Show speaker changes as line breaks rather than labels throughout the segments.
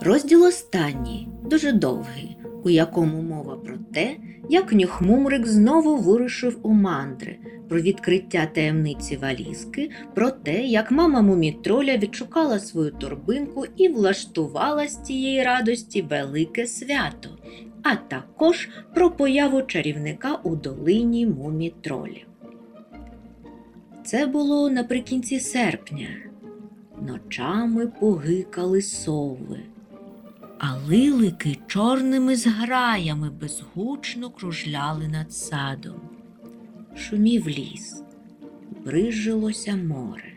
Розділ останній, дуже довгий, у якому мова про те, як Нюхмумрик знову вирушив у мандри, про відкриття таємниці валізки, про те, як мама мумітроля відшукала свою торбинку і влаштувала з цієї радості велике свято, а також про появу чарівника у долині мумітролів. Це було наприкінці серпня. Ночами погикали сови, а лилики чорними зграями безгучно кружляли над садом. Шумів ліс, брижилося море.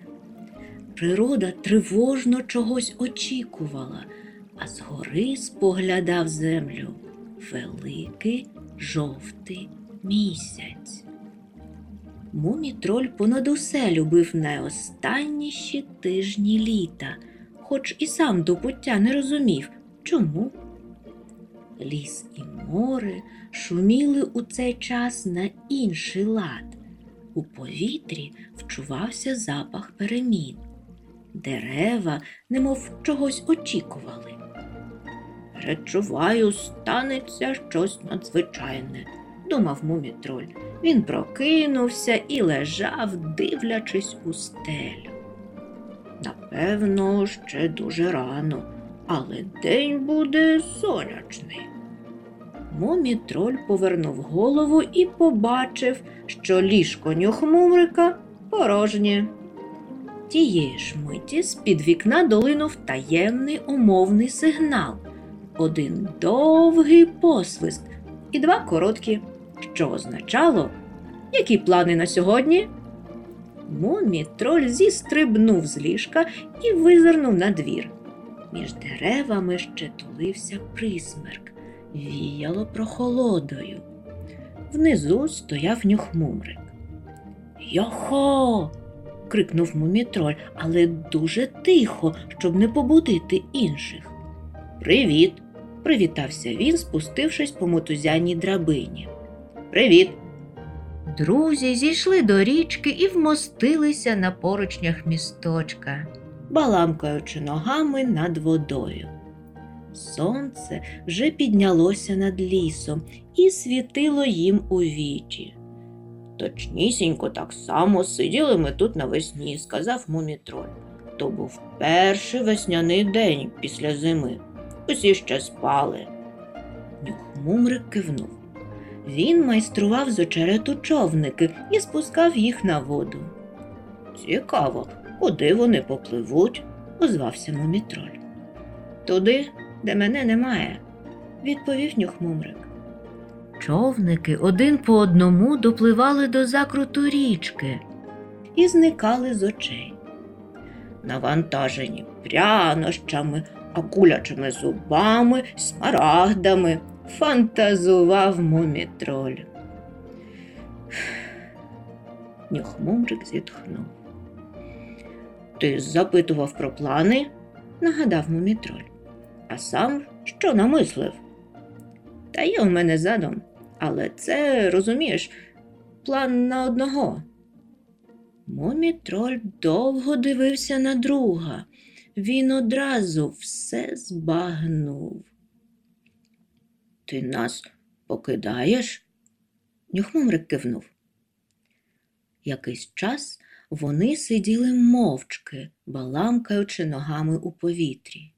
Природа тривожно чогось очікувала, а згори споглядав землю великий жовтий місяць. Мумітроль понад усе любив найостанніші тижні літа, хоч і сам до пуття не розумів, чому. Ліс і море шуміли у цей час на інший лад. У повітрі вчувався запах перемін. Дерева, немов чогось очікували. Перечуваю, станеться щось надзвичайне, думав мумітроль. Він прокинувся і лежав, дивлячись у стелю. Напевно, ще дуже рано, але день буде сонячний. Мумітроль повернув голову і побачив, що ліжко нюхмумрика порожнє. Тієї ж миті з-під вікна долинув таємний умовний сигнал, один довгий посвист і два короткі що означало, які плани на сьогодні? Мумі троль зістрибнув з ліжка і визирнув на двір. Між деревами ще тулився присмерк, віяло прохолодою. Внизу стояв нюхмумрик. Йохо. крикнув мумітроль, але дуже тихо, щоб не побудити інших. Привіт! привітався він, спустившись по мотузяній драбині. Привіт. Друзі зійшли до річки і вмостилися на поручнях місточка, баламкаючи ногами над водою. Сонце вже піднялося над лісом і світило їм у вічі. Точнісінько так само сиділи ми тут навесні, сказав мумітроль. То був перший весняний день після зими. Усі ще спали. Нюхмумрик кивнув. Він майстрував з очерету човники і спускав їх на воду. Цікаво, куди вони попливуть, озвався мумітроль. Туди, де мене немає, відповів нюхмумрик. Човники один по одному допливали до закруту річки і зникали з очей. Навантажені прянощами, акулячими зубами, смарагдами, фантазував мумітроль. Нюхмумрик зітхнув. Ти запитував про плани? нагадав мумітроль. А сам що намислив? Та є у мене задум, але це, розумієш, план на одного. Мумітроль довго дивився на друга. Він одразу все збагнув. Ти нас покидаєш? Нюхмумрик кивнув. Якийсь час вони сиділи мовчки, баламкаючи ногами у повітрі.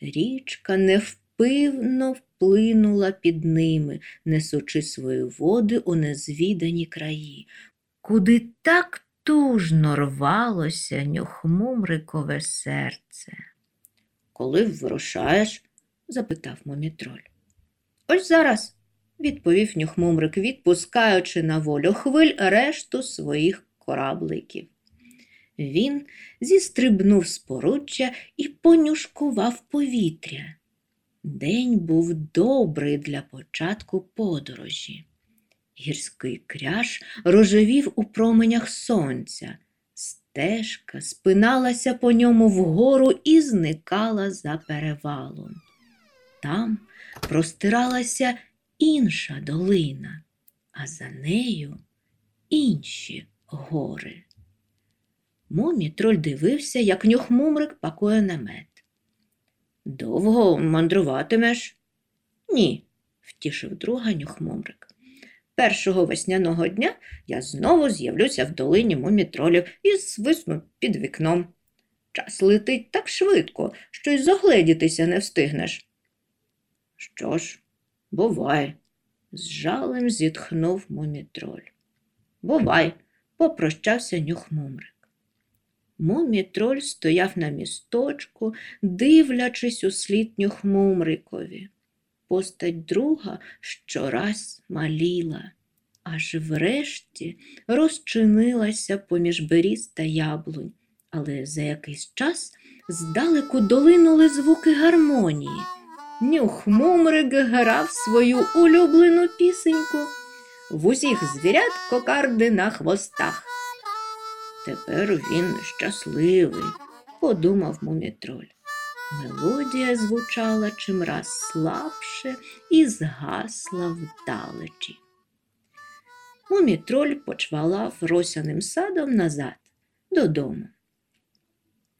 Річка невпивно вплинула під ними, несучи свої води у незвідані краї, куди так тужно рвалося нюхмумрикове серце. Коли вирушаєш? запитав момітроль. Ось зараз, відповів нюхмумрик, відпускаючи на волю хвиль решту своїх корабликів. Він зістрибнув з поруччя і понюшкував повітря. День був добрий для початку подорожі. Гірський кряж рожевів у променях сонця. Стежка спиналася по ньому вгору і зникала за перевалом. Там простиралася інша долина, а за нею інші гори. Мумі троль дивився, як нюхмумрик пакує намет. Довго мандруватимеш? Ні, втішив друга нюхмумрик. Першого весняного дня я знову з'явлюся в долині мумітролів і свисну під вікном. Час летить так швидко, що й загледітися не встигнеш. Що ж, бувай, з жалем зітхнув мумітроль. Бувай, попрощався нюхмумрик. Мумітроль стояв на місточку, дивлячись у слід нюхмумрикові. Постать друга щораз маліла, аж врешті розчинилася поміж беріз та яблунь, але за якийсь час здалеку долинули звуки гармонії. Нюхмумрик грав свою улюблену пісеньку. В усіх звірят кокарди на хвостах. Тепер він щасливий, подумав мумітроль. Мелодія звучала чимраз слабше і згасла вдалечі. Мумітроль почвалав росяним садом назад додому.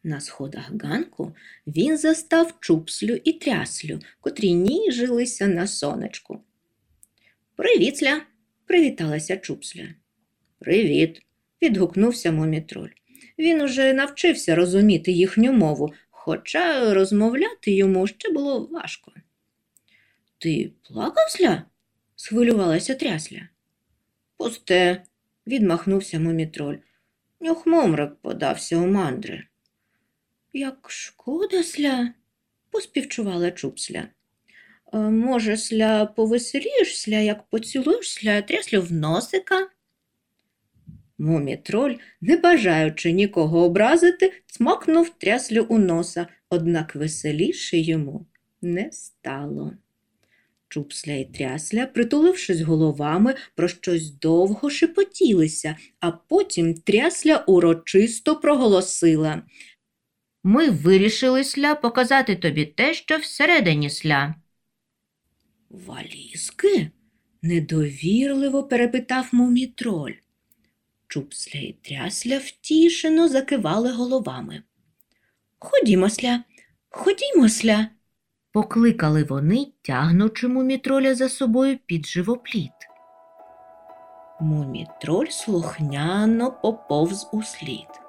На сходах ганку він застав чупслю і тряслю, котрі ніжилися на сонечку. Привіт, сля, привіталася чупсля. Привіт, відгукнувся мумітроль. Він уже навчився розуміти їхню мову, хоча розмовляти йому ще було важко. Ти плакав, сля? схвилювалася трясля. Пусте, відмахнувся мумітроль. Нюхмомрик подався у мандри. Як шкода, сля, поспівчувала чупсля. «Е, Може, сля, повеселієш, сля, як поцілуєш сля тряслю в носика? Мумітроль, не бажаючи нікого образити, цмокнув тряслю у носа, однак веселіше йому не стало. Чупсля і трясля, притулившись головами, про щось довго шепотілися, а потім трясля урочисто проголосила. Ми вирішили сля показати тобі те, що всередині сля. Валізки? недовірливо перепитав мумітроль. Чупсля і трясля втішено закивали головами. Ходімо, сля, ходімо, сля, покликали вони, тягнучи мумітроля за собою під живопліт. Мумітроль слухняно поповз у слід.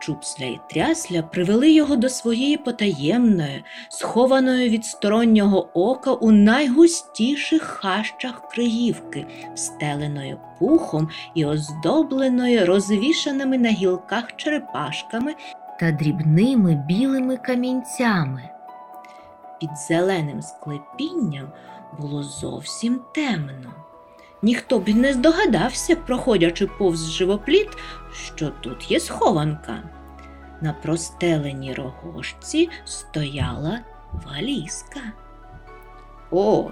Чупсля і трясля привели його до своєї потаємної, схованої від стороннього ока у найгустіших хащах Криївки, стеленої пухом і оздобленої розвішаними на гілках черепашками та дрібними білими камінцями. Під зеленим склепінням було зовсім темно. Ніхто б не здогадався, проходячи повз живопліт, що тут є схованка. На простеленій рогожці стояла валізка. О,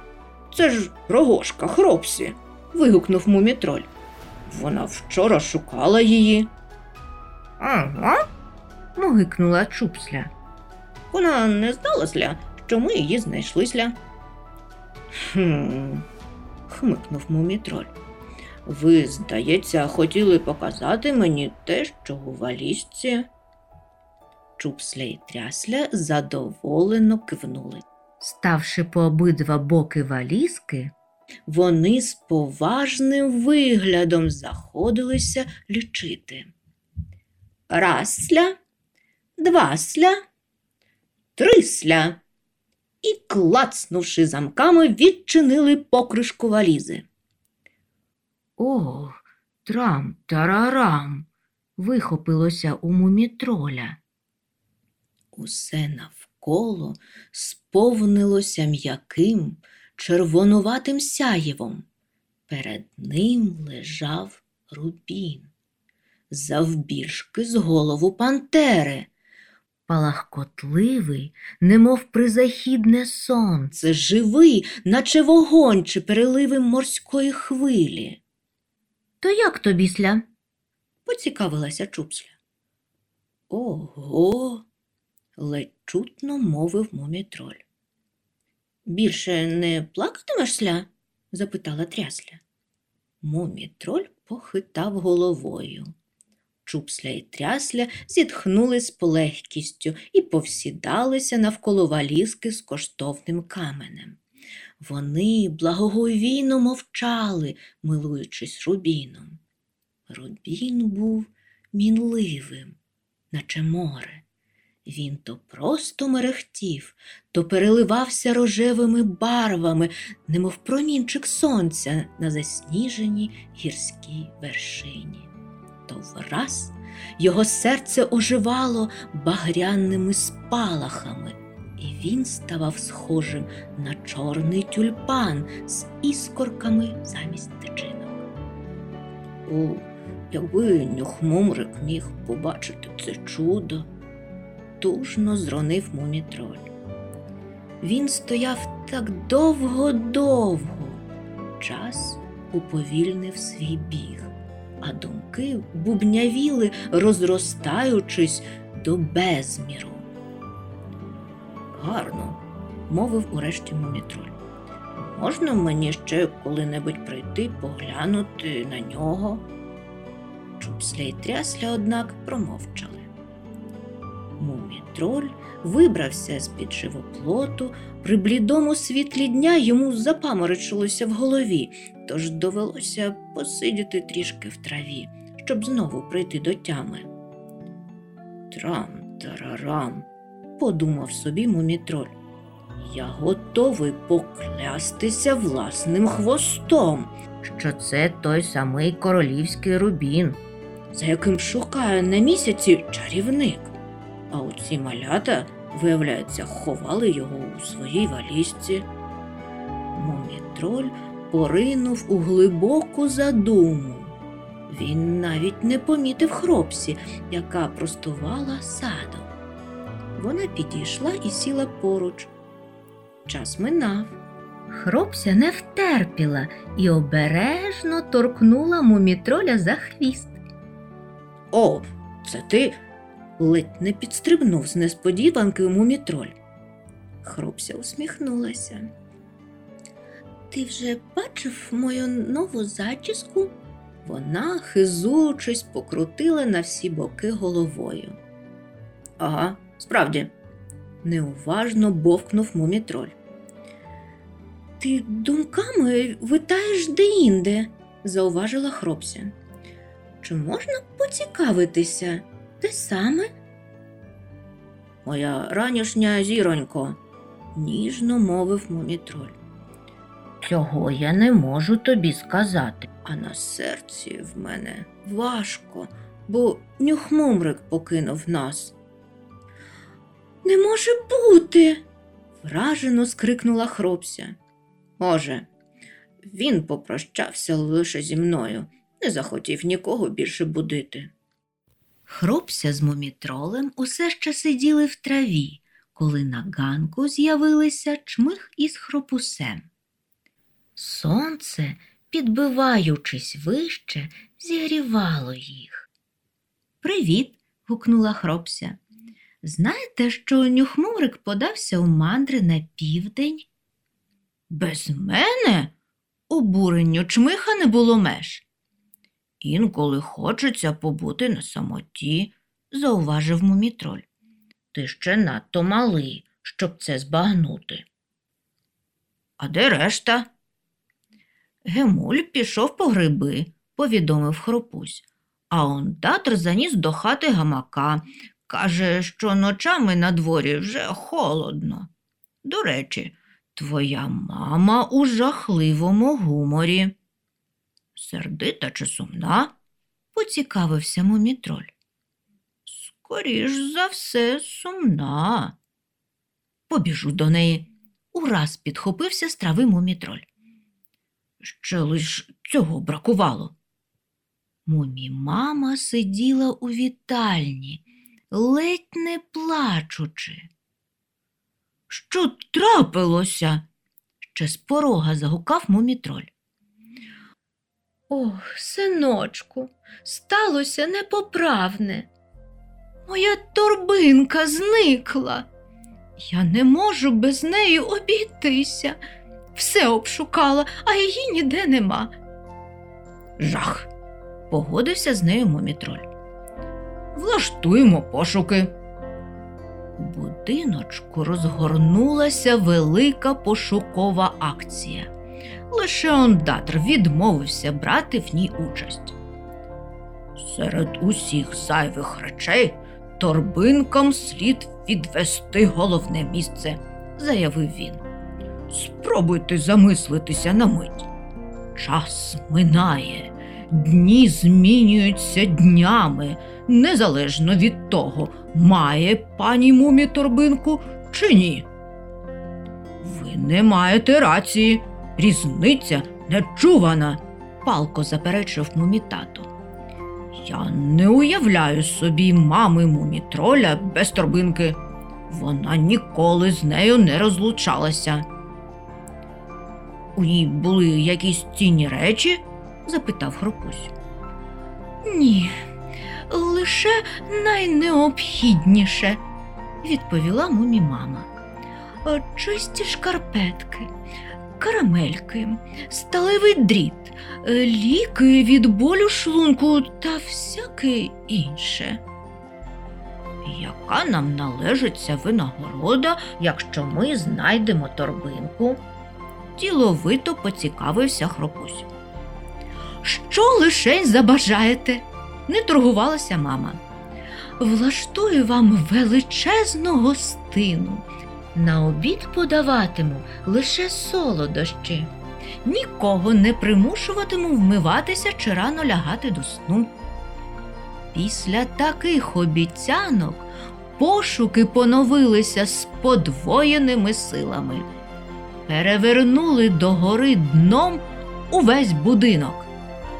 це ж рогожка хропсі. вигукнув мумітроль. Вона вчора шукала її. Ага. мугикнула чупсля. Вона не здалася, що ми її знайшли сля. Хм, хмикнув мумітроль. Ви, здається, хотіли показати мені те, що у валізці. Чупсля і трясля задоволено кивнули. Ставши по обидва боки валізки, вони з поважним виглядом заходилися лічити. Расля, двасля, трисля і, клацнувши замками, відчинили покришку валізи. О, трам тарарам. вихопилося у мумітроля. Усе навколо сповнилося м'яким, червонуватим сяєвом. Перед ним лежав рубін, завбільшки з голову пантери, палахкотливий, немов призахідне сонце, живий, наче вогонь чи переливи морської хвилі. То як тобі сля? поцікавилася чупсля. Ого, ледь чутно мовив мумітроль. Більше не плакатимеш сля? запитала трясля. Мумітроль похитав головою. Чупсля і трясля зітхнули з полегкістю і повсідалися навколо валізки з коштовним каменем. Вони благоговійно мовчали, милуючись рубіном. Рубін був мінливим, наче море. Він то просто мерехтів, то переливався рожевими барвами, немов промінчик сонця на засніженій гірській вершині. То враз його серце оживало багряними спалахами, і він ставав схожим на чорний тюльпан з іскорками замість тичинок. О, якби нюхмумрик міг побачити це чудо, тужно зронив мумітроль. Він стояв так довго-довго, час уповільнив свій біг, а думки бубнявіли, розростаючись до безміру. Гарно, мовив урешті мумітроль. Можна мені ще коли-небудь прийти поглянути на нього? Чупсля й трясля, однак, промовчали. Мумітроль вибрався з-під живоплоту, при блідому світлі дня йому запаморочилося в голові, тож довелося посидіти трішки в траві, щоб знову прийти до тями. Трам тарарам, подумав собі мумітроль. Я готовий поклястися власним хвостом, що це той самий королівський рубін, за яким шукає на місяці чарівник. А оці малята, виявляється, ховали його у своїй валізці. Мумітроль поринув у глибоку задуму. Він навіть не помітив хропсі, яка простувала садом. Вона підійшла і сіла поруч. Час минав. Хропся не втерпіла і обережно торкнула мумітроля за хвіст. О, це ти ледь не підстрибнув з несподіванки мумітроль. Хропся усміхнулася. Ти вже бачив мою нову зачіску? Вона, хизуючись, покрутила на всі боки головою. Ага, справді, неуважно бовкнув мумітроль. Ти думками витаєш деінде, зауважила хропся. Чи можна поцікавитися, те саме? Моя ранішня зіронько, ніжно мовив мумітроль. Цього я не можу тобі сказати, а на серці в мене важко, бо нюхмумрик покинув нас. Не може бути. вражено скрикнула хропся. Може, він попрощався лише зі мною, не захотів нікого більше будити. Хропся з мумітролем усе ще сиділи в траві, коли на ганку з'явилися чмих із хропусем. Сонце, підбиваючись вище, зігрівало їх. Привіт. гукнула хропся. Знаєте, що нюхмурик подався у мандри на південь? Без мене? Обуренню чмиха не було меж. Інколи хочеться побути на самоті, зауважив мумітроль. Ти ще надто малий, щоб це збагнути. А де решта? Гемуль пішов по гриби, повідомив хропусь, а ондатр заніс до хати гамака. Каже, що ночами на дворі вже холодно. До речі, твоя мама у жахливому гуморі. Сердита чи сумна? поцікавився мумітроль. Скоріш за все, сумна. Побіжу до неї. Ураз підхопився з трави мумітроль. Ще лиш цього бракувало. Мумі мама сиділа у вітальні, ледь не плачучи. Що трапилося? ще з порога загукав мумітроль. Ох, синочку, сталося непоправне. Моя торбинка зникла. Я не можу без неї обійтися. Все обшукала, а її ніде нема. Жах, погодився з нею мумітроль.
Влаштуємо пошуки.
У будиночку розгорнулася велика пошукова акція.
Лише ондатр відмовився брати в ній участь. Серед усіх зайвих речей торбинкам слід відвести головне місце, заявив він. Спробуйте замислитися на мить. Час минає, дні змінюються днями, незалежно від того, має пані мумі торбинку чи ні. Ви не маєте рації, різниця нечувана, палко заперечив мумітато. Я не уявляю собі мами мумітроля без торбинки. Вона ніколи з нею не розлучалася. У ній були якісь цінні речі? запитав Хропусь.
Ні, лише найнеобхідніше, відповіла мумі мама. Е, Чисті шкарпетки, карамельки, сталевий дріт, е, ліки від болю шлунку та всяке інше.
Яка нам належиться винагорода, якщо ми знайдемо торбинку? Діловито поцікавився Хропусь.
Що лишень забажаєте? Не торгувалася мама. Влаштую вам величезну гостину. На обід подаватиму лише солодощі. Нікого не примушуватиму вмиватися чи рано лягати до сну. Після таких обіцянок пошуки поновилися з подвоєними силами. Перевернули догори дном увесь будинок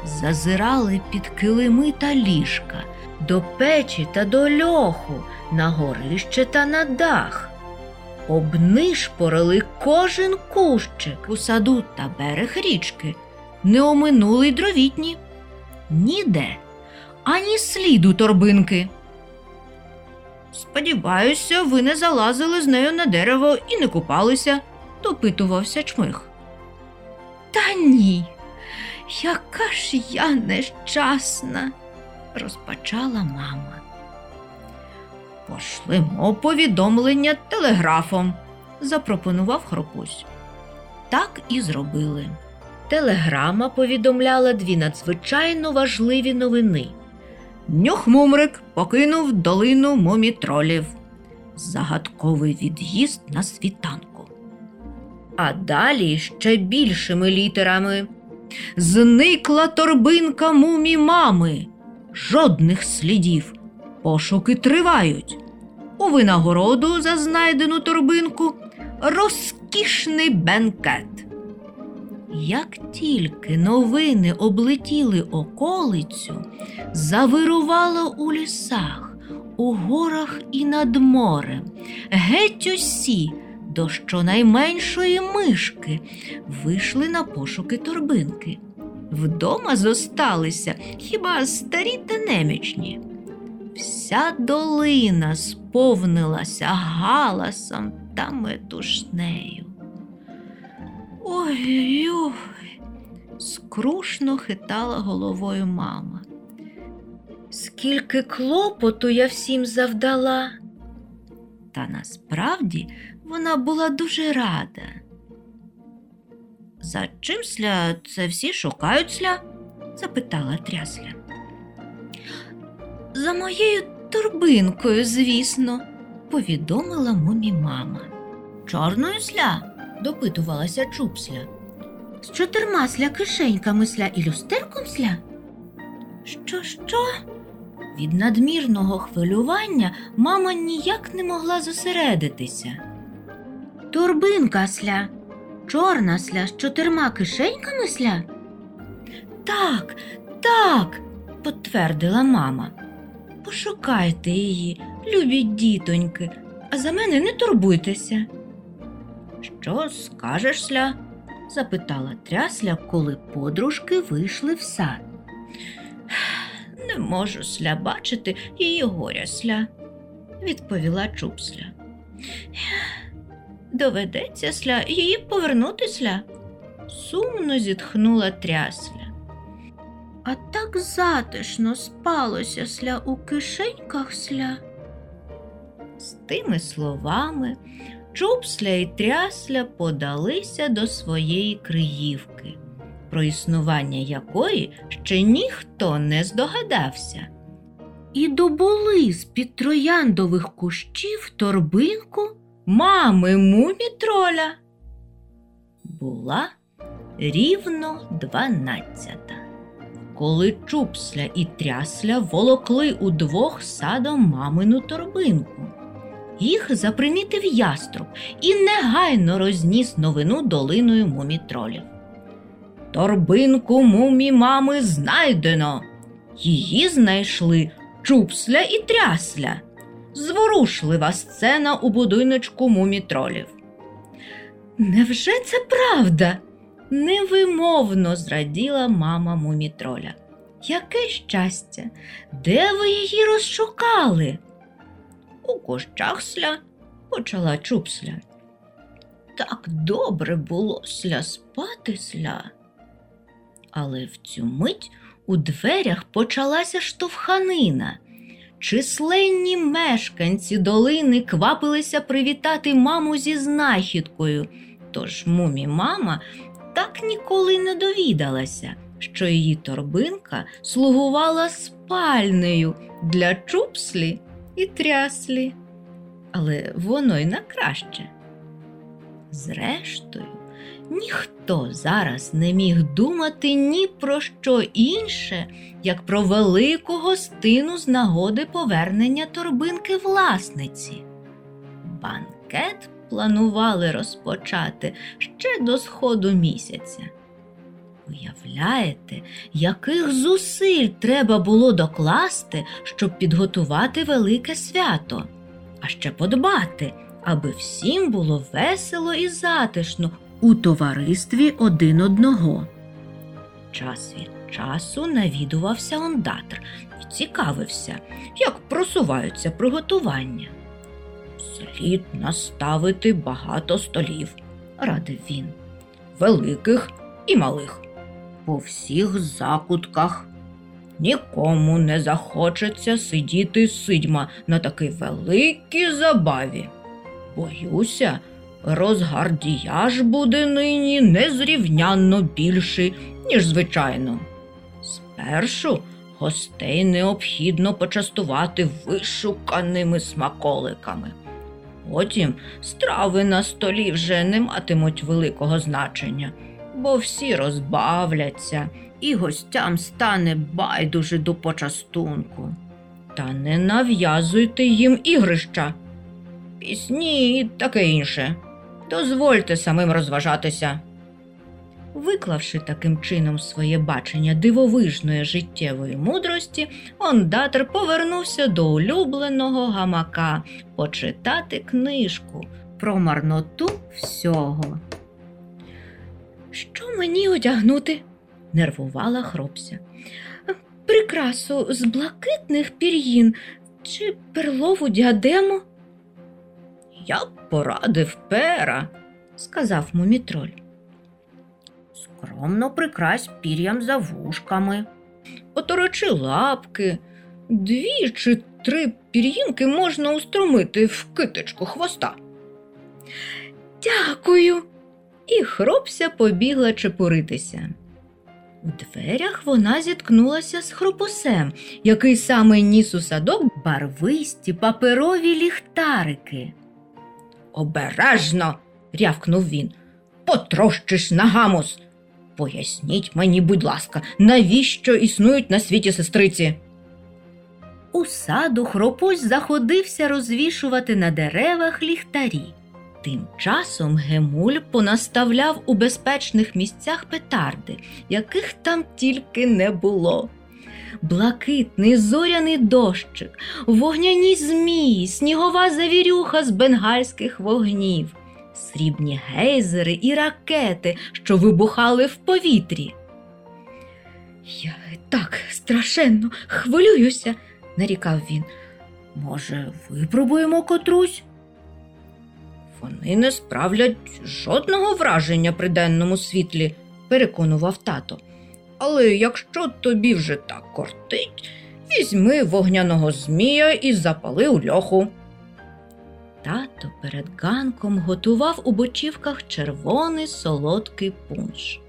зазирали під килими та ліжка, до печі та до льоху, на горище та на дах. Обнишпорили кожен кущик у саду та берег річки, не оминули й дровітні. Ніде, ані сліду торбинки.
Сподіваюся, ви не залазили з нею на дерево і не купалися, допитувався чмих.
Та ні, яка ж я нещасна, розпачала мама.
Пошлемо повідомлення телеграфом, запропонував Хропусь.
Так і зробили. Телеграма повідомляла дві надзвичайно важливі новини.
Нюхмумрик покинув долину мумітролів. Загадковий від'їзд на світанку.
А далі ще більшими літерами.
Зникла торбинка мумі мами. Жодних слідів. Пошуки тривають. У винагороду за знайдену торбинку розкішний бенкет.
Як тільки новини облетіли околицю, завирувало у лісах, у горах і над морем, геть усі до щонайменшої мишки вийшли на пошуки торбинки. Вдома зосталися хіба старі та немічні. Вся долина сповнилася галасом та метушнею. Ой-ой, скрушно хитала головою мама. Скільки клопоту я всім завдала. Та насправді вона була дуже рада.
За чим сля це всі шукають сля? запитала трясля.
За моєю торбинкою, звісно, повідомила мумі мама.
Чорною сля?
допитувалася чупсля. З чотирма сля кишеньками сля і люстерком сля? Що, що? Від надмірного хвилювання мама ніяк не могла зосередитися. Торбинка сля, чорна сля з чотирма кишеньками сля? Так, так, підтвердила мама. Пошукайте її, любі дітоньки, а за мене не турбуйтеся.
Що скажеш сля? запитала трясля, коли подружки вийшли в сад.
Не можу сля бачити її горя сля, відповіла чупсля. Доведеться сля її повернути сля, сумно зітхнула трясля. А так затишно спалося сля у кишеньках сля.
З тими словами Чупсля і трясля подалися до своєї криївки, про існування якої ще ніхто не здогадався.
І добули з під трояндових кущів торбинку.
Мами мумітроля. Була рівно дванадцята. Коли чупсля і трясля волокли удвох садом мамину торбинку. Їх запримітив яструб і негайно розніс новину долиною мумітролів. Торбинку мумі мами знайдено. Її знайшли чупсля і трясля. Зворушлива сцена у будиночку мумітролів. Невже це правда? Невимовно зраділа мама мумітроля. Яке щастя! Де ви її розшукали? У кущах сля, почала чупсля. Так добре було сля спати сля. Але в цю мить у дверях почалася штовханина. Численні мешканці долини квапилися привітати маму зі знахідкою, тож мумі мама так ніколи не довідалася, що її торбинка слугувала спальнею для чупслі і тряслі. Але воно й на краще. Зрештою, ніхто зараз не міг думати ні про що інше, як про велику гостину з нагоди повернення торбинки власниці. Банкет планували розпочати ще до сходу місяця. Уявляєте, яких зусиль треба було докласти, щоб підготувати велике свято, а ще подбати, аби всім було весело і затишно
У товаристві один одного.
Час від часу навідувався ондатр і цікавився, як просуваються приготування. Слід наставити багато столів, радив він, великих і малих, по всіх закутках. Нікому не захочеться сидіти сидьма на такій великій забаві. Боюся, розгардіяж буде нині незрівнянно більший, ніж звичайно. Спершу гостей необхідно почастувати вишуканими смаколиками. Потім страви на столі вже не матимуть великого значення, бо всі розбавляться,
І гостям стане байдуже до почастунку.
та не нав'язуйте їм ігрища. Пісні і таке інше. Дозвольте самим розважатися. Виклавши таким чином своє бачення дивовижної життєвої мудрості, ондатор повернувся до улюбленого гамака почитати книжку.
Про марноту всього.
Що мені одягнути? нервувала хропся. Прикрасу з блакитних пір'їн чи перлову діадему? Я б порадив пера, сказав мумітроль.
Скромно прикрась пір'ям за вушками.
Оторочи лапки, дві чи три пір'їнки можна устромити в китичку хвоста. Дякую. І хропся побігла чепуритися. У дверях вона зіткнулася з хропусем, який саме ніс у садок барвисті паперові ліхтарики. Обережно. рявкнув він. Потрощиш на гамус. Поясніть мені, будь ласка, навіщо існують на світі сестриці? У саду хропусь заходився розвішувати на деревах ліхтарі. Тим часом Гемуль понаставляв у безпечних місцях петарди, яких там тільки не було. Блакитний зоряний дощик, вогняні змії, снігова завірюха з бенгальських вогнів, срібні гейзери і ракети, що вибухали в повітрі. Я так страшенно хвилююся, нарікав він. Може, випробуємо котрусь? Вони не справлять жодного враження при денному світлі, переконував тато. Але якщо тобі вже так кортить, візьми вогняного змія і запали у льоху. Тато перед ганком готував у бочівках червоний солодкий пунш.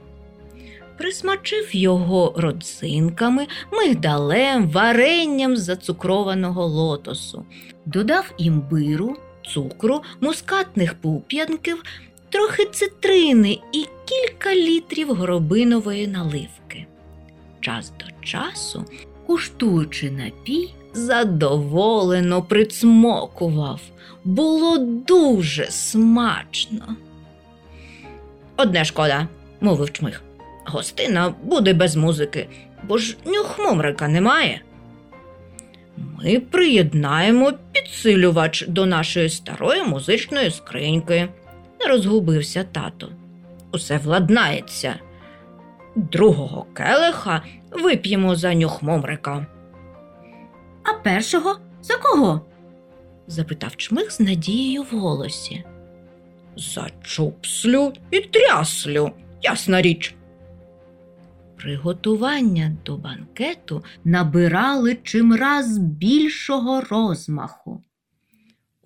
Присмачив його родзинками, мигдалем, варенням зацукрованого лотосу, додав імбиру, цукру, мускатних пуп'янків, трохи цитрини і кілька літрів горобинової наливки. Час до часу, куштуючи напій, задоволено прицмокував. Було дуже смачно. Одне шкода, мовив чмих. Гостина буде без музики, бо ж нюхмомрика немає. Ми приєднаємо підсилювач до нашої старої музичної скриньки, розгубився тато. Усе владнається. Другого келиха вип'ємо за нюхмомрика. А першого за кого? запитав чмих з надією в голосі. За чупслю і тряслю, ясна річ. Приготування до банкету набирали чимраз більшого розмаху.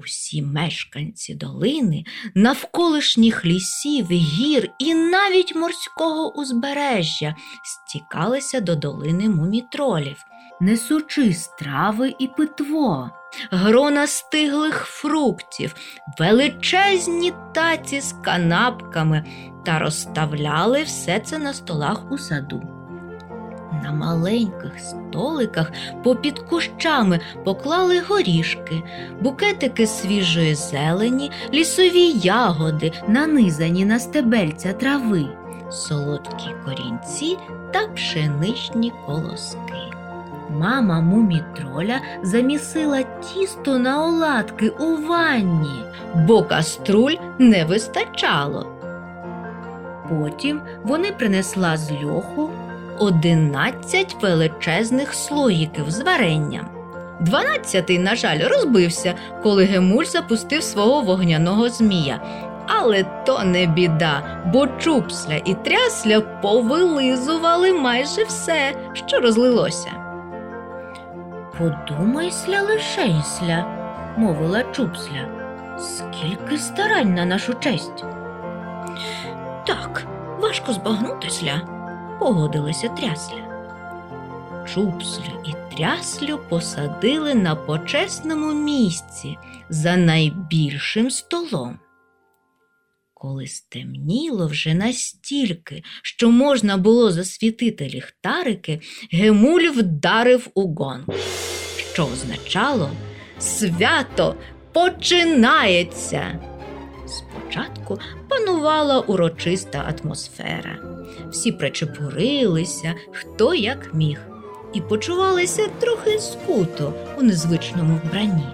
Усі мешканці долини, навколишніх лісів, гір і навіть морського узбережжя стікалися до долини мумітролів, несучи страви і питво, грона стиглих фруктів, величезні таці з канапками та розставляли все це на столах у саду. На маленьких столиках попід кущами поклали горішки, букетики свіжої зелені, лісові ягоди, нанизані на стебельця трави, солодкі корінці та пшеничні колоски. Мама мумітроля замісила тісто на оладки у ванні, бо каструль не вистачало. Потім вони принесла з льоху одинадцять величезних слоїків з варенням. Дванадцятий, на жаль, розбився, коли Гемуль запустив свого вогняного змія. Але то не біда, бо чупсля і трясля повилизували майже все, що розлилося. Подумайся лишенься, мовила чупсля. Скільки старань на нашу честь. Так, важко збагнутися, погодилася трясля. Чупслю і тряслю посадили на почесному місці за найбільшим столом. Коли стемніло вже настільки, що можна було засвітити ліхтарики, Гемуль вдарив у гонг, що означало свято починається. Спочатку панувала урочиста атмосфера. Всі причепурилися, хто як міг, і почувалися трохи скуто у незвичному вбранні.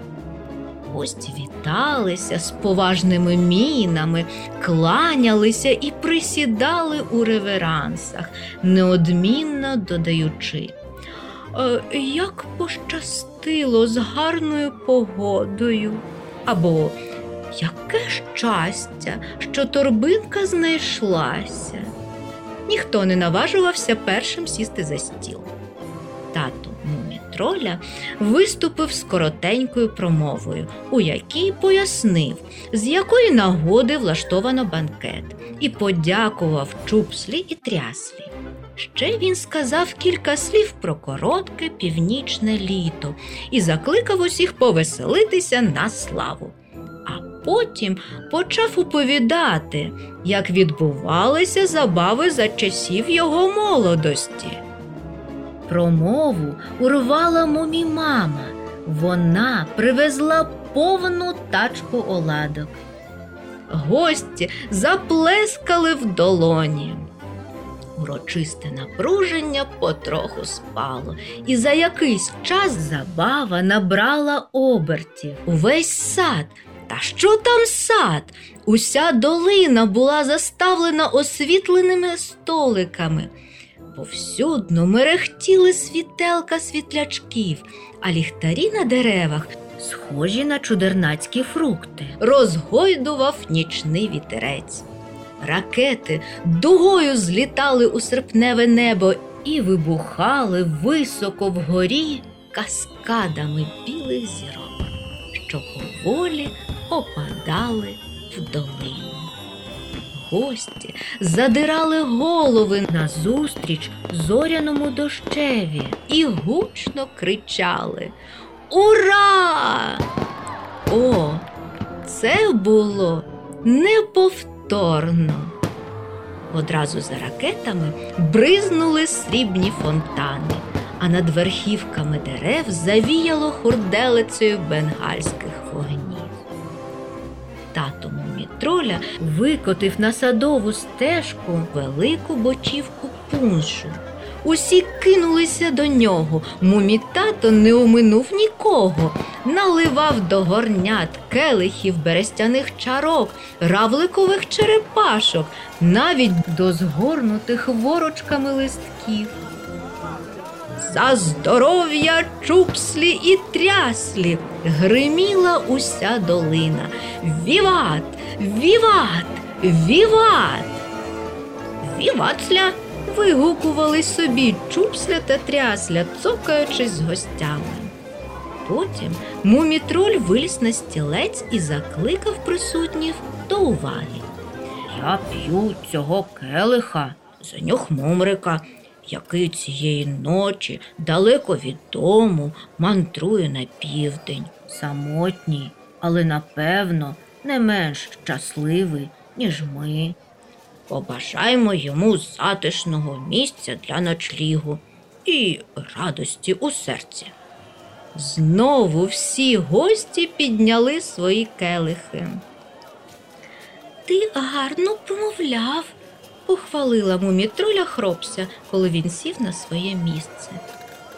Гості віталися з поважними мінами, кланялися і присідали у реверансах, неодмінно додаючи. «Е, Як пощастило з гарною погодою. Або яке щастя, що торбинка знайшлася. Ніхто не наважувався першим сісти за стіл. Тато мумітроля виступив з коротенькою промовою, у якій пояснив, з якої нагоди влаштовано банкет, і подякував чупслі і тряслі. Ще він сказав кілька слів про коротке північне літо і закликав усіх повеселитися на славу. Потім почав оповідати, як відбувалися забави за часів його молодості. Промову урвала мумі мама. Вона привезла повну тачку оладок. Гості заплескали в долоні. Урочисте напруження потроху спало, і за якийсь час забава набрала обертів. Увесь сад. Та що там сад? Уся долина була заставлена освітленими столиками. Повсюдно мерехтіли світелка світлячків, а ліхтарі на деревах, схожі на чудернацькі фрукти, розгойдував нічний вітерець. Ракети дугою злітали у серпневе небо і вибухали високо вгорі каскадами білих зірок, що поволі опадали в долину. Гості задирали голови назустріч зоряному дощеві і гучно кричали Ура! О, це було неповторно. Одразу за ракетами бризнули срібні фонтани, а над верхівками дерев завіяло хурделицею бенгальських Тато мумітроля викотив на садову стежку велику бочівку пуншу. Усі кинулися до нього. Мумітато не оминув нікого, наливав до горнят келихів берестяних чарок, равликових черепашок, навіть до згорнутих ворочками листків. За здоров'я чупслі і тряслі гриміла уся долина. Віват! Віват! Віват! Віватсля! вигукували собі чупсля та трясля, цокаючись з гостями. Потім мумітроль виліз на стілець і закликав присутніх до уваги. Я п'ю цього келиха за нюх мумрика, який цієї ночі далеко від дому мантрує на південь, самотній, але напевно не менш щасливий, ніж ми. Побажаймо йому затишного місця для ночлігу і радості у серці. Знову всі гості підняли свої келихи. Ти гарно промовляв, похвалила мумітроля хропся, коли він сів на своє місце.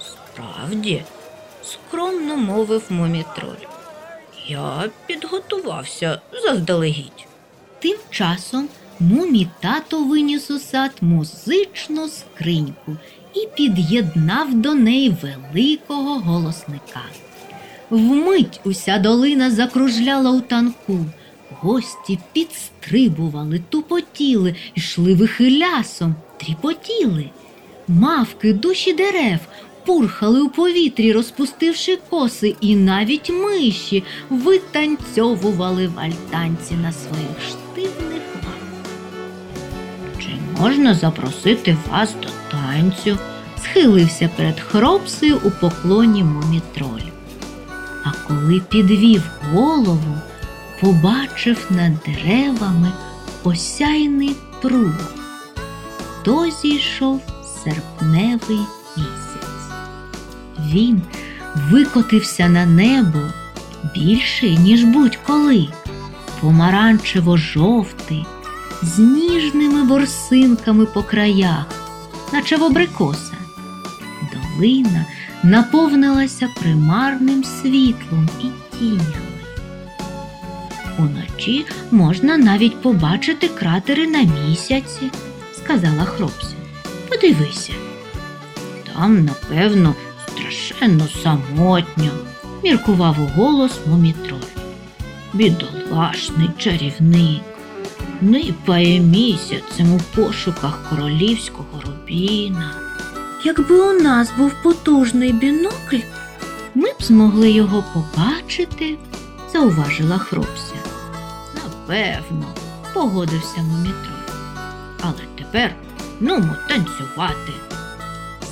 Справді, скромно мовив мумітроль. Я підготувався заздалегідь. Тим часом мумі тато виніс у сад музичну скриньку і під'єднав до неї великого голосника. Вмить уся долина закружляла у танку. Гості підстрибували, тупотіли, йшли вихилясом, тріпотіли. Мавки душі дерев пурхали у повітрі, розпустивши коси, і навіть миші витанцьовували вальтанці на своїх штивних лапах. Чи можна запросити вас до танцю? схилився перед хропсею у поклоні мумітроль. А коли підвів голову, побачив над деревами осяйний пруг. То зійшов серпневий місяць. Він викотився на небо більше, ніж будь-коли, помаранчево-жовтий, з ніжними ворсинками по краях, наче в абрикоса. Долина наповнилася примарним світлом і тінями. Уночі можна навіть побачити кратери на місяці, сказала хлопця. Подивися. Там, напевно, страшенно самотньо, міркував у голос мумітроль. Бідолашний чарівник, нипає місяцем у пошуках королівського рубіна. Якби у нас був потужний бінокль, ми б змогли його побачити, зауважила хропся. Напевно, погодився мумітроль. Але тепер нумо танцювати.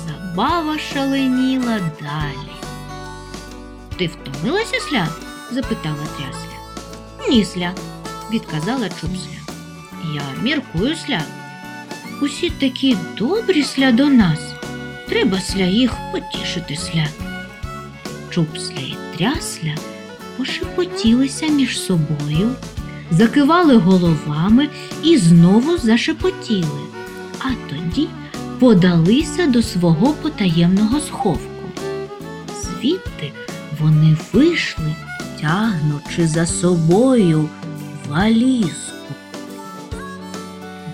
Забава шаленіла далі. Ти втомилася, сля? запитала трясля. Ні, сля, відказала чупсля. Я міркую сля. Усі такі добрі сля до нас. Треба сля їх потішити сля. Чупсля і трясля пошепотілися між собою, закивали головами і знову зашепотіли, а тоді подалися до свого потаємного сховку. Звідти вони вийшли, тягнучи за собою валізку.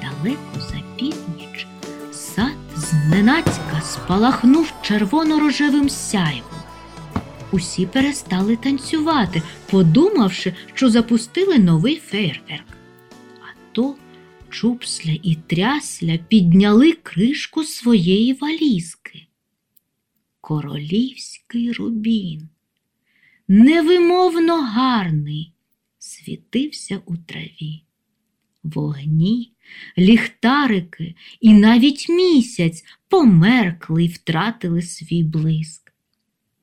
Далеко за північ сад зненацька спалахнув червоно-рожевим сяйвом. Усі перестали танцювати, подумавши, що запустили новий фейерверк. А то Чупсля і трясля підняли кришку своєї валізки. Королівський рубін, невимовно гарний, світився у траві. Вогні, ліхтарики і навіть місяць померкли й втратили свій блиск.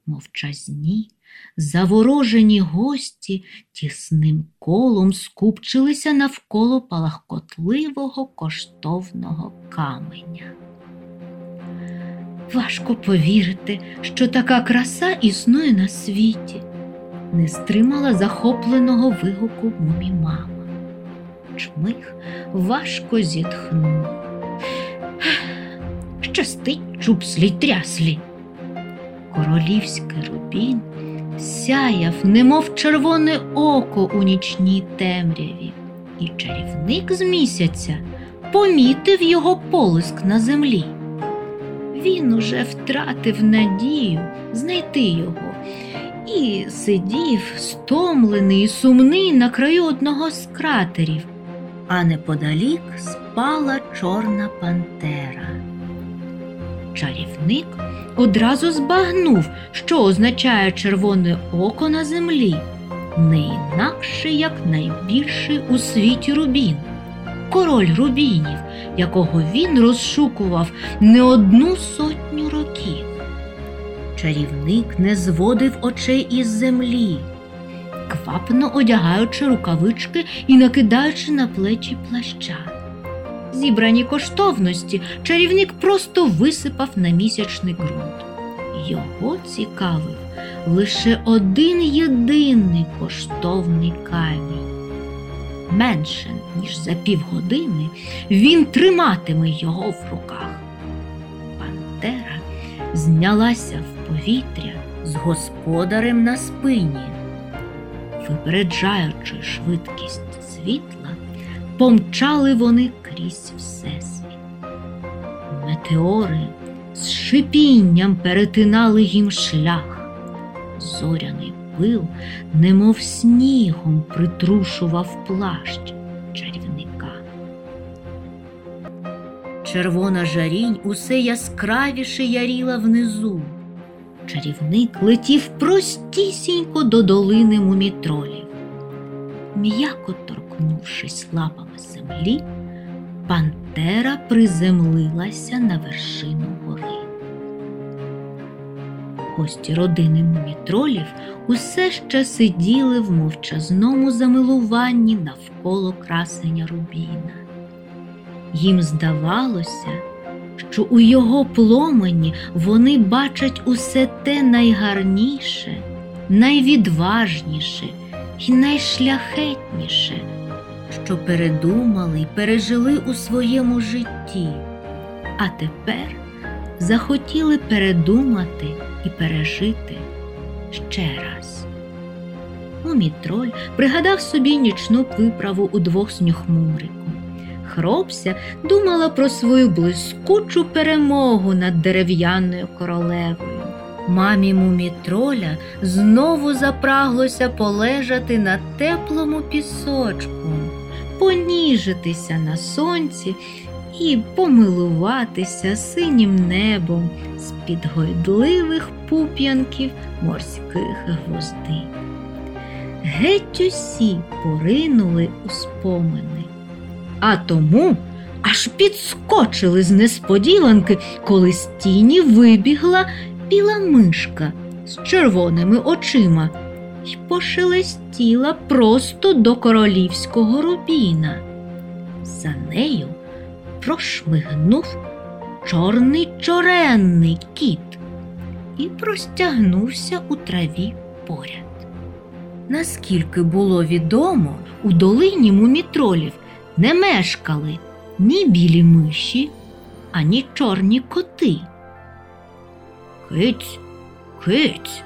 Мовчазні, заворожені гості тісним колом скупчилися навколо палахкотливого коштовного каменя. Важко повірити, що така краса існує на світі, не стримала захопленого вигуку мумі-мама. Чмих важко зітхнув. Щастить чупслі тряслі. Королівський рубін сяяв, немов червоне око у нічній темряві, і чарівник з місяця помітив його полиск на землі. Він уже втратив надію знайти його і сидів стомлений і сумний на краю одного з кратерів, а неподалік спала чорна пантера. Чарівник одразу збагнув, що означає червоне око на землі, не інакше, як найбільший у світі рубін, король рубінів, якого він розшукував не одну сотню років. Чарівник не зводив очей із землі, квапно одягаючи рукавички і накидаючи на плечі плаща. Зібрані коштовності чарівник просто висипав на місячний ґрунт. Його цікавив лише один єдиний коштовний камінь. Менше, ніж за півгодини, він триматиме його в руках. Пантера знялася в повітря з господарем на спині. Випереджаючи швидкість світла, помчали вони крізь всесвіт. Метеори з шипінням перетинали їм шлях. Зоряний пил, немов снігом, притрушував плащ чарівника. Червона жарінь усе яскравіше яріла внизу. Чарівник летів простісінько до долини мумітролів. М'яко торкнувшись лапами землі, пантера приземлилася на вершину гори. Гості родини мумітролів усе ще сиділи в мовчазному замилуванні навколо красення Рубіна. Їм здавалося, що у його пломені вони бачать усе те найгарніше, найвідважніше і найшляхетніше, що передумали й пережили у своєму житті, а тепер захотіли передумати і пережити ще раз. Мумітроль пригадав собі нічну виправу удвох з нюхмуриком. Хробся думала про свою блискучу перемогу над дерев'яною королевою. Мамі мумітроля знову запраглося полежати на теплому пісочку, поніжитися на сонці і помилуватися синім небом з-під гойдливих пуп'янків морських гвоздик. Геть усі поринули у спомини, а тому аж підскочили з несподіванки, коли з тіні вибігла біла мишка з червоними очима й пошелестіла просто до королівського рубіна. За нею прошмигнув чорний чоренний кіт і простягнувся у траві поряд. Наскільки було відомо, у долині мумітролів не мешкали ні білі миші, ані чорні коти. Киць, киць,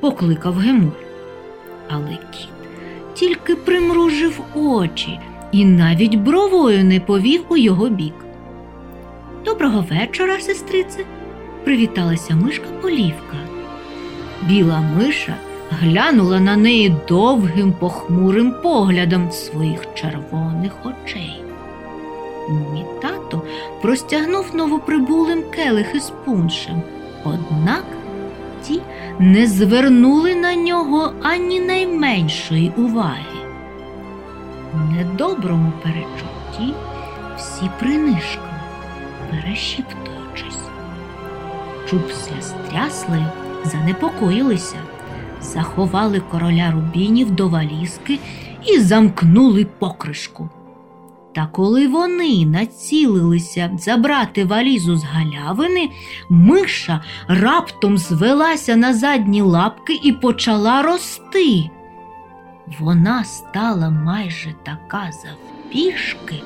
покликав Гемуль. Але кіт тільки примружив очі і навіть бровою не повів у його бік. Доброго вечора, сестрице, привіталася мишка Полівка. Біла миша глянула на неї довгим похмурим поглядом своїх червоних очей. Мій тато простягнув новоприбулим келих із пуншем, однак ті не звернули на нього ані найменшої уваги. В недоброму перечутті всі принишкли, перешіптуючись. Чупся стрясли, занепокоїлися, заховали короля рубінів до валізки і замкнули покришку. Та коли вони націлилися забрати валізу з галявини, миша раптом звелася на задні лапки і почала рости. Вона стала майже така завпішки,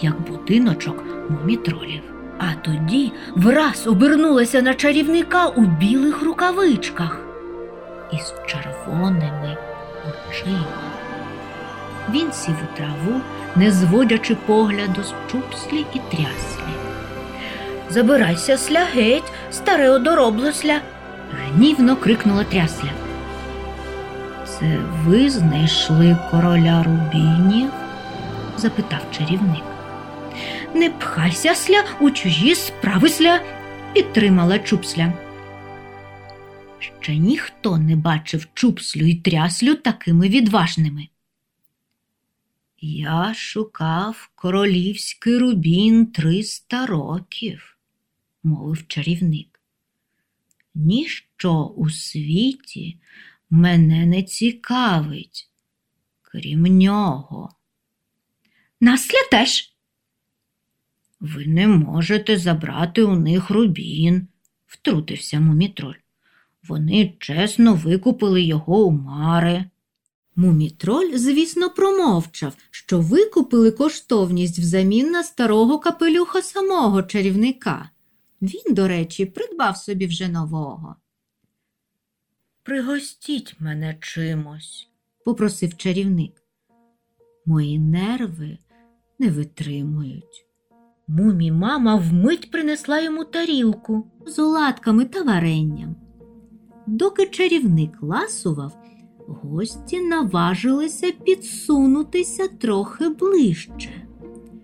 як будиночок мумітролів. А тоді враз обернулася на чарівника у білих рукавичках із червоними очима. Він сів у траву, не зводячи погляду з чупслі і тряслі. Забирайся, сля, геть, старе одороблосля, гнівно крикнула трясля. Це ви знайшли короля рубінів? запитав чарівник. Не пхайся, сля, у чужі справи сля, підтримала чупсля. Ще ніхто не бачив чупслю і тряслю такими відважними. Я шукав королівський рубін триста років, мовив чарівник. Ніщо у світі мене не цікавить, крім нього. Насля теж. Ви не можете забрати у них рубін, втрутився мумітроль. Вони чесно викупили його у мари. Мумітроль, звісно, промовчав, що викупили коштовність взамін на старого капелюха самого чарівника. Він, до речі, придбав собі вже нового. Пригостіть мене чимось, попросив чарівник. Мої нерви не витримують. Мумі мама вмить принесла йому тарілку з оладками та варенням. Доки чарівник ласував, гості наважилися підсунутися трохи ближче.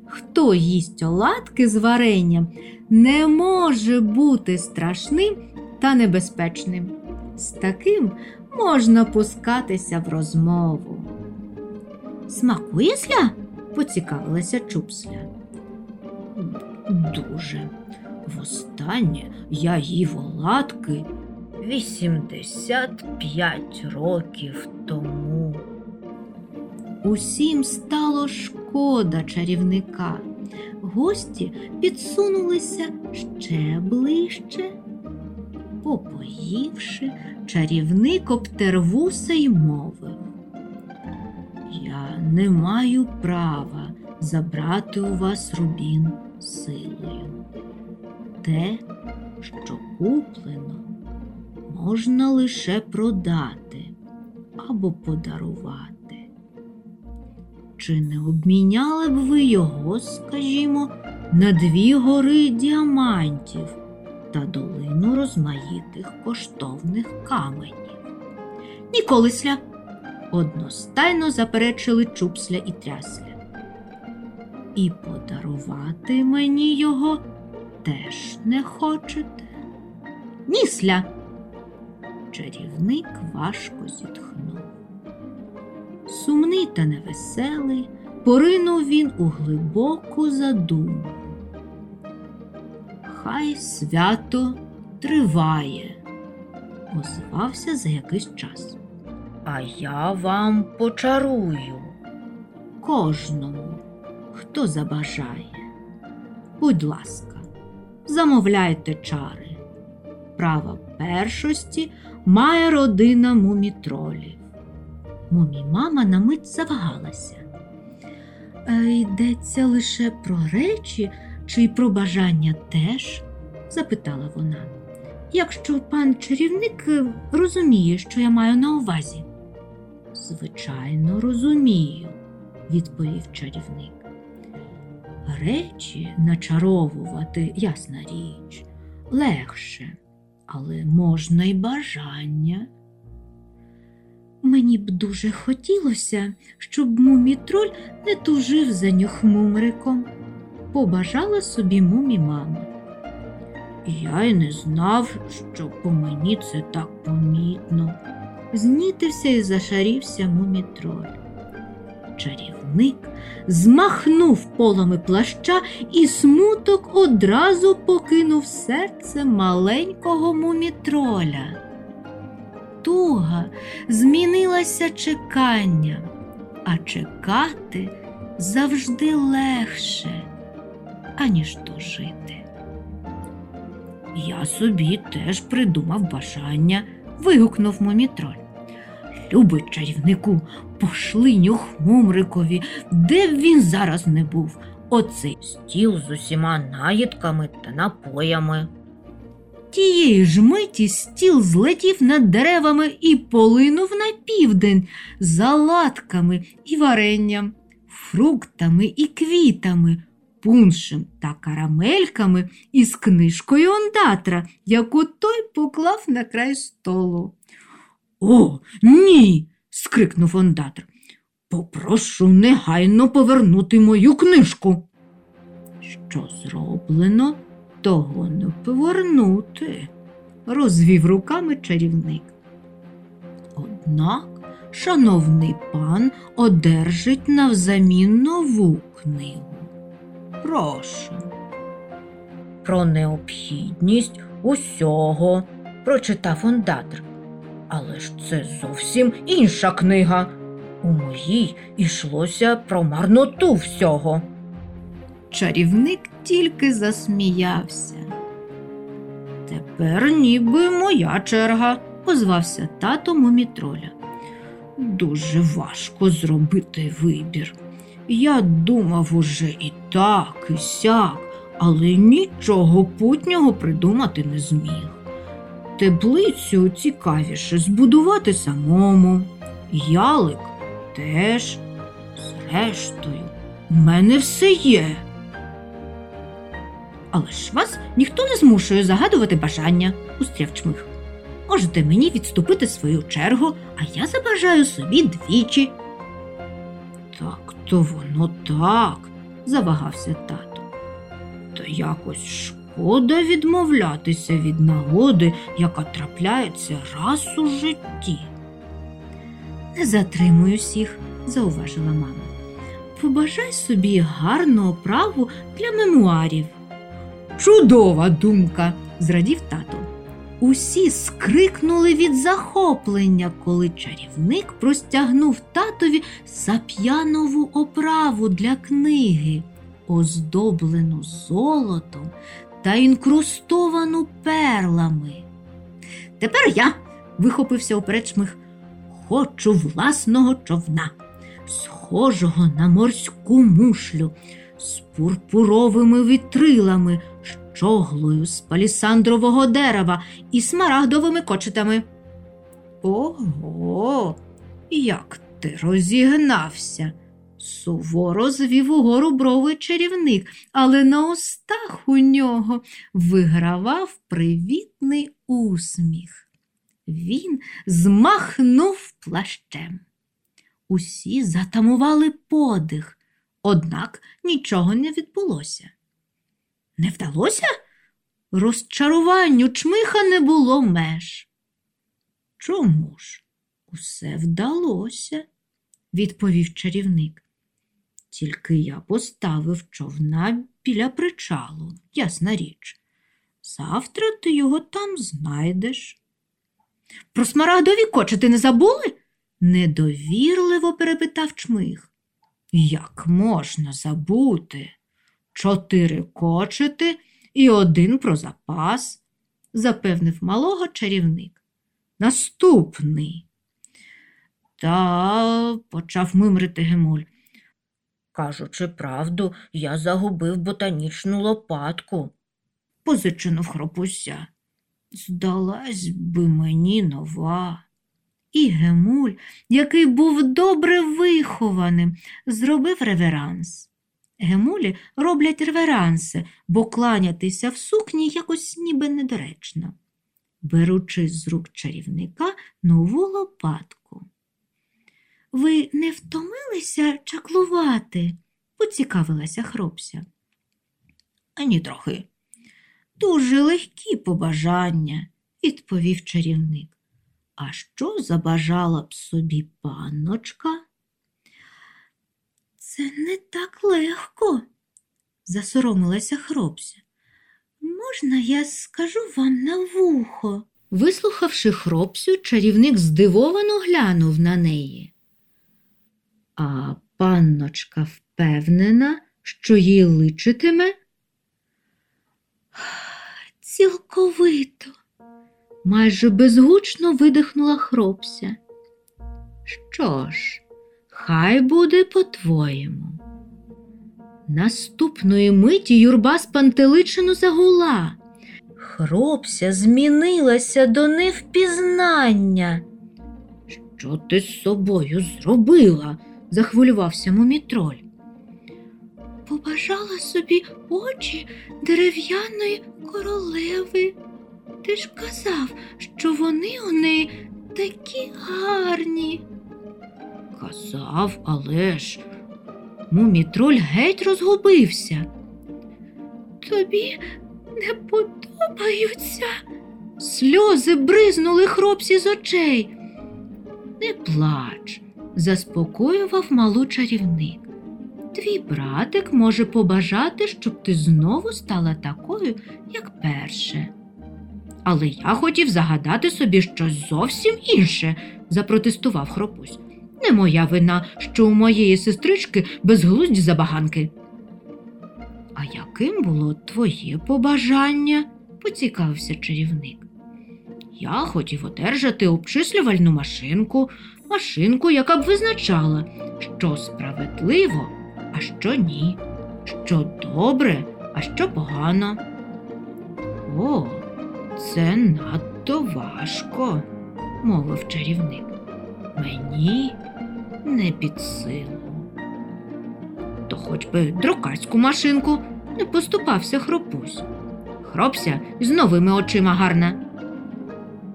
Хто їсть оладки з варенням, не може бути страшним та небезпечним. З таким можна пускатися в розмову. Смакує сля? поцікавилася чупсля. Дуже. Востаннє я їв оладки 85 років тому. Усім стало шкода чарівника. Гості підсунулися ще ближче. Попоївши, чарівник обтер вуса й мовив. Я не маю права забрати у вас рубін силою. Те, що куплено, можна лише продати або подарувати. Чи не обміняли б ви його, скажімо, на дві гори діамантів та долину розмаїтих коштовних каменів? Ніколи сля, одностайно заперечили чупсля і трясля. І подарувати мені його теж не хочете? Нісля. Чарівник важко зітхнув. Сумний та невеселий, поринув він у глибоку задуму. Хай свято триває, озвався за якийсь час. А я вам почарую кожному, хто забажає. Будь ласка, замовляйте чари. Права першості має родина мумітролів. Мумі-мама на мить завагалася. «Е, Йдеться лише про речі чи про бажання теж? запитала вона. Якщо пан чарівник е, розуміє, що я маю на увазі. Звичайно, розумію, відповів чарівник. Речі начаровувати, ясна річ, легше, але можна й бажання. Мені б дуже хотілося, щоб мумітроль не тужив за нюхмумриком,
побажала собі мумі мама. Я й не знав, що по мені це так помітно. Знітився і зашарівся мумітроль. Чарівник змахнув полами плаща, і смуток одразу покинув серце маленького мумітроля. Туга змінилася чеканням, а чекати завжди легше, аніж тужити. Я собі теж придумав бажання, вигукнув мумітроль. Любий чарівнику, пошлиню хмумрикові, де б він зараз не був. Оцей
Стіл з усіма наїдками та напоями.
Тієї ж миті стіл злетів над деревами і полинув на південь за латками і варенням, фруктами і квітами, пуншем та карамельками із книжкою ондатра, яку той поклав на край столу. О, ні. скрикнув ондатр. Попрошу негайно повернути мою книжку. Що зроблено? того не повернути, розвів руками чарівник. Однак шановний пан одержить навзамін нову книгу. Прошу.
Про необхідність усього прочитав ондатр. Але ж це зовсім інша книга. У моїй ішлося про марноту всього.
Чарівник тільки засміявся. Тепер ніби моя черга, озвався тато мумітроля. Дуже важко зробити вибір. Я думав уже і так, і сяк, але нічого путнього придумати не зміг. Теплицю цікавіше збудувати самому, ялик теж. Зрештою, в мене все є. Але ж вас ніхто не змушує загадувати бажання, устряв чмих. Можете мені відступити свою чергу, а я забажаю собі двічі. Так то воно так, завагався тато. Та якось шкода відмовлятися від нагоди, яка трапляється раз у житті. Не затримуй усіх, зауважила мама. Побажай собі гарну оправу для мемуарів. Чудова думка, зрадів тато. Усі скрикнули від захоплення, коли чарівник простягнув татові сап'янову оправу для книги, оздоблену золотом та інкрустовану перлами. Тепер я, вихопився уперед чмих, хочу власного човна, схожого на морську мушлю, з пурпуровими вітрилами, щоглою з палісандрового дерева і смарагдовими кочетами. Ого, як ти розігнався. Суворо звів угору брови чарівник, але на устах у нього вигравав привітний усміх. Він змахнув плащем. Усі затамували подих, однак нічого не відбулося. Не вдалося? Розчаруванню чмиха не було меж. Чому ж? Усе вдалося, відповів чарівник. Тільки я поставив човна біля причалу, ясна річ. Завтра ти його там знайдеш. Про смарагдові кочети не забули? недовірливо перепитав чмих. Як можна забути? Чотири кочети і один про запас, запевнив малого чарівник. Наступний. Та почав мимрити Гемуль.
Кажучи правду, я загубив ботанічну лопатку.
Позичинув хропуся. Здалась би мені нова. І Гемуль, який був добре вихованим, зробив реверанс. Гемулі роблять реверанси, бо кланятися в сукні якось ніби недоречно. Беручи з рук чарівника нову лопатку. Ви не втомилися чаклувати? поцікавилася хропся. Ані трохи. Дуже легкі побажання, відповів чарівник. А що забажала б собі панночка? Це не так легко, засоромилася хробся. Можна я скажу вам на вухо? Вислухавши хробсю, чарівник здивовано глянув на неї. А панночка впевнена, що їй личитиме? Цілковито, майже безгучно видихнула хробся. Що ж, хай буде по-твоєму. Наступної миті юрба спантеличено загула. Хробся змінилася до невпізнання. Що ти з собою зробила? Захвилювався мумітроль. Побажала собі очі дерев'яної королеви. Ти ж казав, що вони у неї такі гарні. Казав, але ж мумітроль геть розгубився. Тобі не подобаються. Сльози бризнули хробсі з очей. Не плач, заспокоював малу чарівник. Твій братик може побажати, щоб ти знову стала такою, як перше. Але я хотів загадати собі щось зовсім інше, запротестував хропусь. Не моя вина, що у моєї сестрички безглузді забаганки. А яким було твоє побажання? поцікавився чарівник. Я хотів одержати обчислювальну машинку, машинку, яка б визначала, що справедливо, а що ні, що добре, а що погано. О, це надто важко, мовив чарівник. Мені не під силу. То хоч би друкарську машинку не поступався хропусь. Хропся з новими очима гарна.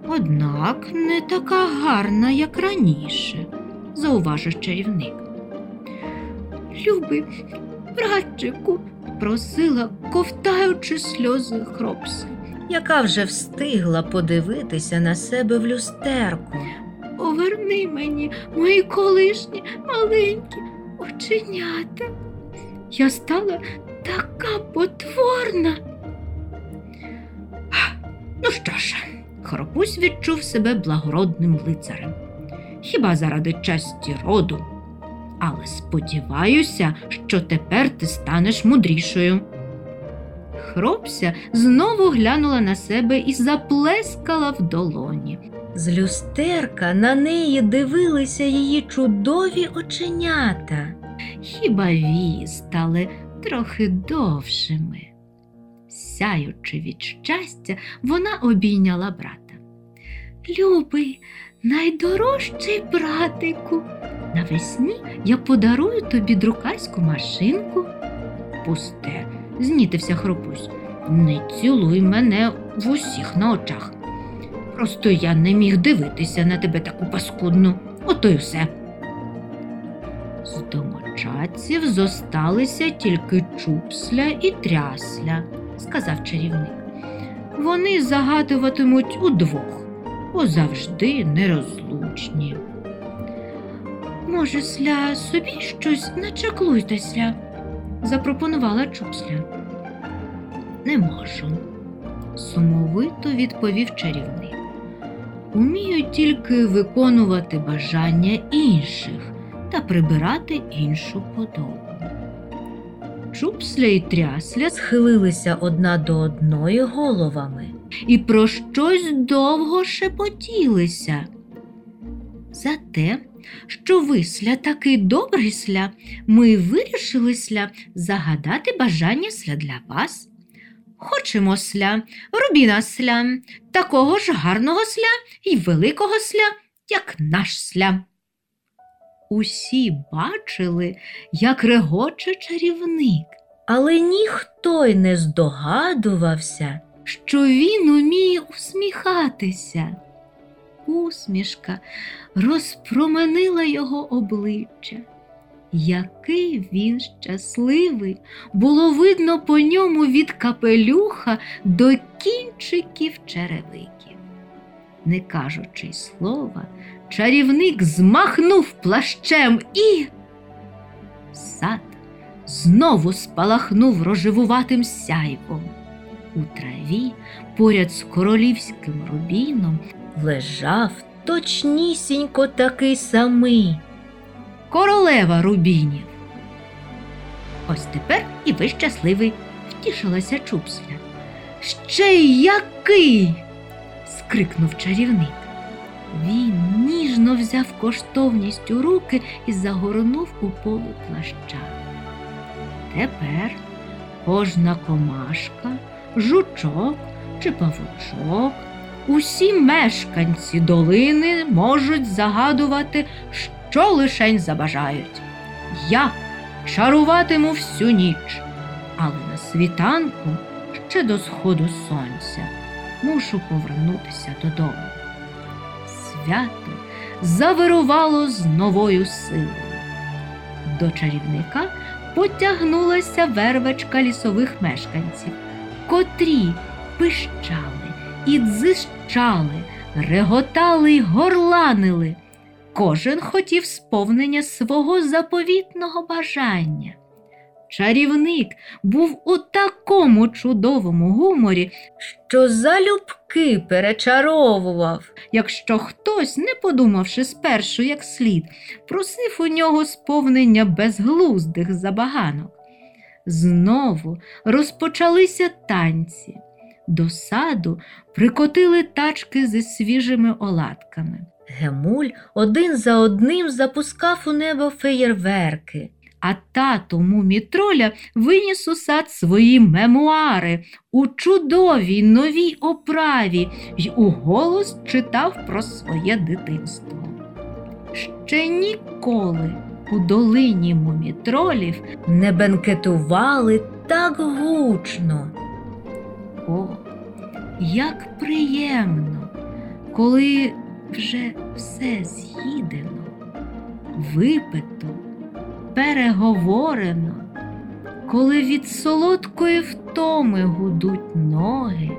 Однак не така гарна, як раніше, зауважив чарівник. Любий братчику, просила, ковтаючи сльози хропси, яка вже встигла подивитися на себе в люстерку. Поверни мені мої колишні маленькі оченята. Я стала така потворна. Ну що ж, Хропусь відчув себе благородним лицарем. Хіба заради часті роду? Але сподіваюся, що тепер ти станеш мудрішою. Хропся знову глянула на себе і заплескала в долоні. З люстерка на неї дивилися її чудові оченята. Хіба вії стали трохи довшими. Сяючи від щастя, вона обійняла брата. Любий, найдорожчий братику, навесні я подарую тобі друкарську машинку. Пусте, знітився хропусь. Не цілуй мене в усіх на очах. Просто я не міг дивитися на тебе таку паскудну. Ото й все. З домочадців зосталися тільки чупсля і трясля, сказав чарівник. Вони загадуватимуть удвох, бо завжди нерозлучні. Може, сля собі щось начаклуйтеся, запропонувала чупсля. Не можу, сумовито відповів чарівник. Умію тільки виконувати бажання інших та прибирати іншу подобу. Чупсля і трясля схилилися одна до одної головами і про щось довго шепотілися. За те, що ви сля такий добрий сля, ми вирішили сля загадати бажання сля для вас. Хочемо сля, рубіна сля, такого ж гарного сля і великого сля, як наш сля. Усі бачили, як регоче чарівник, але ніхто й не здогадувався, що він уміє усміхатися. Усмішка розпроменила його обличчя.
Який він щасливий, було видно по ньому від капелюха до кінчиків черевиків. Не кажучи слова, чарівник змахнув плащем і сад знову спалахнув рожевуватим сяйвом. У траві поряд з королівським рубіном лежав точнісінько такий самий королева рубінів. Ось тепер і ви щасливий, втішилася Чупсля. Ще й який. скрикнув чарівник. Він ніжно взяв коштовність у руки і загорнув у полу плаща. Тепер кожна комашка, жучок чи павучок, усі мешканці долини можуть загадувати, що лишень забажають. Я чаруватиму всю ніч, але на світанку ще до сходу сонця мушу повернутися додому. Свято завирувало з новою силою. До чарівника потягнулася вервечка лісових мешканців, котрі пищали і дзищали, реготали й горланили. Кожен хотів сповнення свого заповітного бажання. Чарівник був у такому чудовому гуморі, що залюбки перечаровував, якщо хтось, не подумавши спершу як слід, просив у нього сповнення безглуздих забаганок. Знову розпочалися танці. До саду прикотили тачки зі свіжими оладками. Гемуль один за одним запускав у небо феєрверки, а тато мумітроля виніс у сад свої мемуари у чудовій новій оправі й уголос читав про своє дитинство. Ще ніколи у долині мумітролів не бенкетували так гучно. О, як приємно, коли вже все з'їдено, випито, переговорено, коли від солодкої втоми гудуть ноги,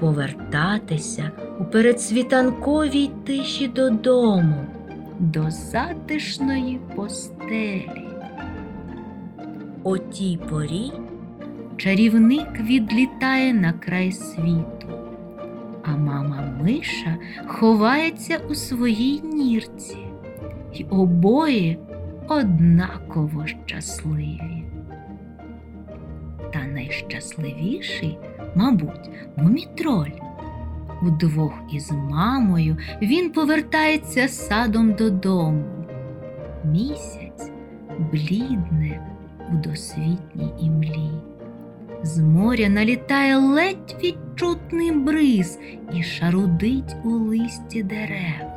повертатися у передсвітанковій тиші додому, до затишної постелі. О тій порі чарівник відлітає на край світу, а мама Миша ховається у своїй нірці, й обоє однаково щасливі. Та найщасливіший, мабуть, мумітроль. Удвох із мамою він повертається садом додому. Місяць блідне у досвітній імлі. З моря налітає ледь відчутний бриз і шарудить у листі дерев.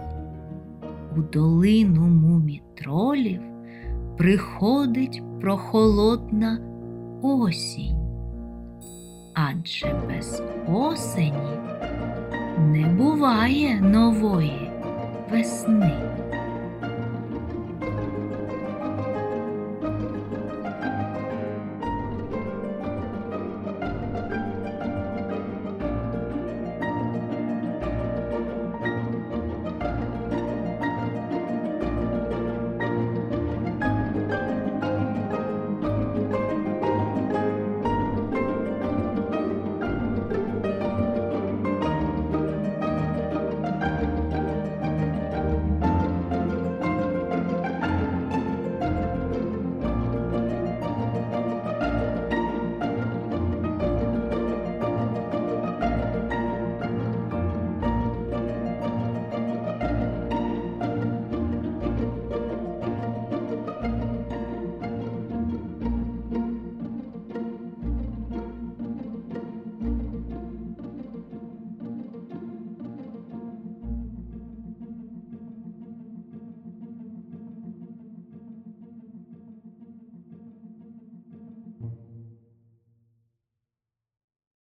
У долину мумітролів приходить прохолодна осінь. Адже без осені не буває нової весни.